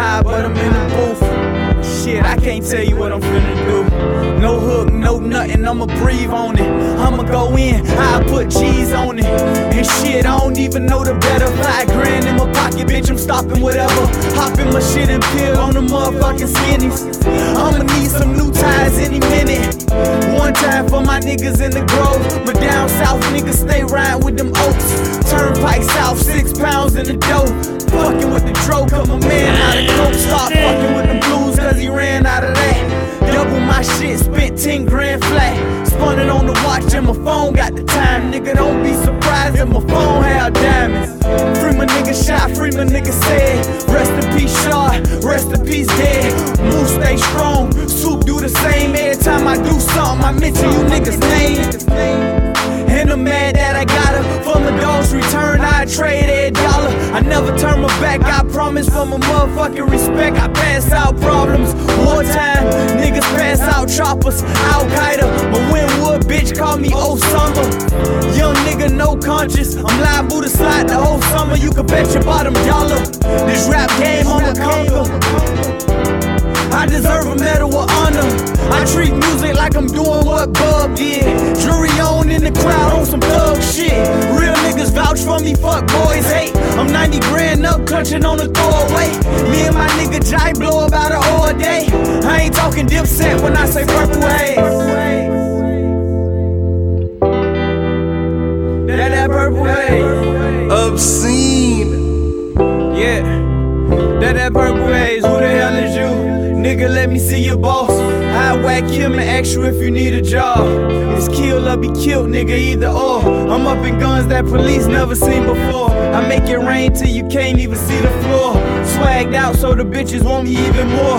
high, but I'm in the booth. Shit, I can't tell you what I'm finna do. No hook, no nothing, I'ma breathe on it. I'ma go in, I put G's on it. And shit, I don't even know the better. Five grand in my pocket, bitch, I'm stopping whatever. Hopping my shit and peel on the motherfucking skinnies. I'ma need some new ties any minute. One time for my niggas in the grove. But down south, niggas stay riding with them oaks. Turnpike south, six pounds in the dough. Fucking with the dro, cut my man my shit, spent 10 grand flat. Spun it on the watch and my phone got the time. Nigga, don't be surprised if my phone had diamonds. Free my nigga shot, free my nigga said. Rest in peace, shot, rest in peace, dead. Move, stay strong. Soup do the same every time I do something. I mention you niggas' name. And I'm mad that I got her. For my dog's return, I trade a dollar. I never turn my back, I promise. For my motherfucking respect, I pass out problems. Wartime, niggas pass out choppers. Al Qaeda, my Wynwood bitch call me Osama. Young nigga, no conscience. I'm liable to slide the whole summer. You can bet your bottom dollar. This rap game, I'ma conquer. I deserve a medal of honor. I treat music like I'm doing what Bub did. Jury on 90 grand up, clutching on the throwaway. Me and my nigga Jai blow about an all day. I ain't talking dipset when I say purple haze. That that purple haze. Obscene. Yeah. That that purple haze. Who the hell is you? Nigga, let me see your boss. I whack him and ask you if you need a job. It's kill or be killed, nigga, either or. I'm up in guns that police never seen before. Make it rain till you can't even see the floor. Swagged out so the bitches want me even more.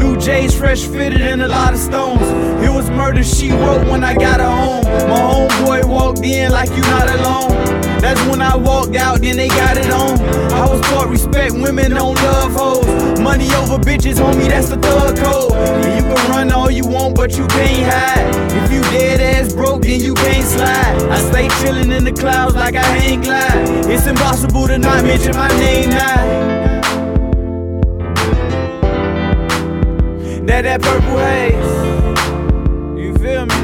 New J's fresh fitted and a lot of stones. It was murder she wrote when I got her home. My homeboy walked in like you not alone. That's when I walked out, then they got it on. I was taught respect women don't love hoes. Money over bitches, homie, that's the thug code. And you can run all you want, but you can't hide. If you dead ass broke, then you can't slide. I stay chillin' in the clouds like I hang glide. It's impossible to not mention my name now. That that purple haze. You feel me?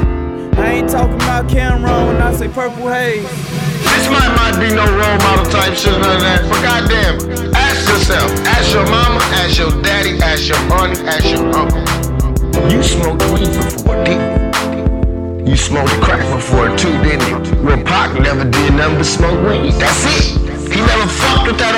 I ain't talking about Cam'ron when I say purple haze. This might not be no role model type shit, of that. But goddamn, ask yourself, ask your mama, ask your daddy, ask your auntie, ask your uncle. You smoked weed before, didn't you? You smoked crack before too, didn't you? When Pac never did nothing but smoke weed. That's it. He never fucked with that